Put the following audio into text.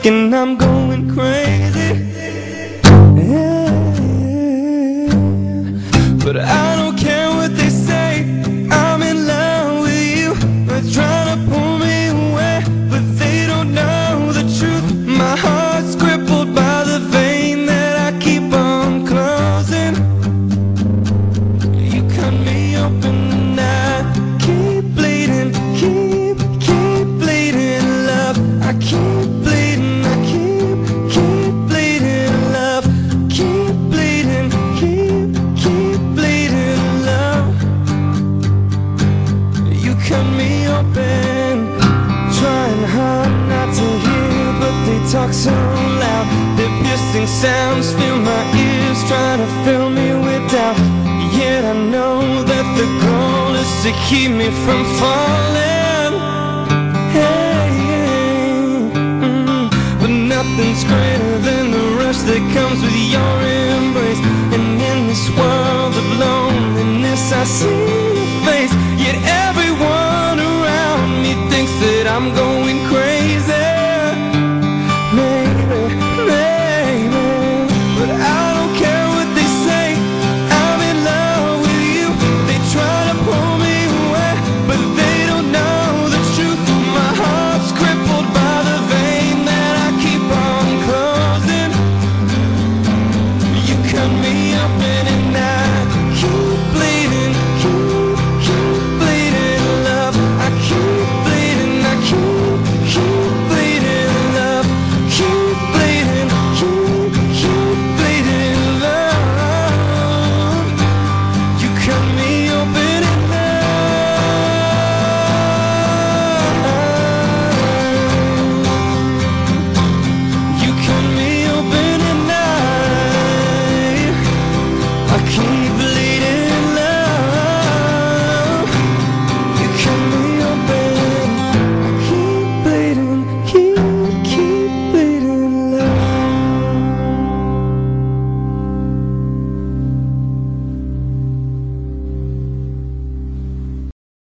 thinking I'm going crazy. Yeah, but I don't care what they say. I'm in love with you. They're trying to pull me away, but they don't know the truth. My heart's crippled by the vein that I keep on closing. You cut me open and I keep bleeding, keep, keep bleeding, love. I keep cut me open, trying hard not to hear, but they talk so loud. Their piercing sounds fill my ears, trying to fill me with doubt. Yet I know that the goal is to keep me from falling. Hey, mm, but nothing's greater than the rush that comes with your embrace. And in this world of loneliness, I see your face. Yet I'm going crazy. Maybe, maybe. But I don't care what they say. I'm in love with you. They try to pull me away But they don't know the truth. My heart's crippled by the vein That I keep on closing. You cut me up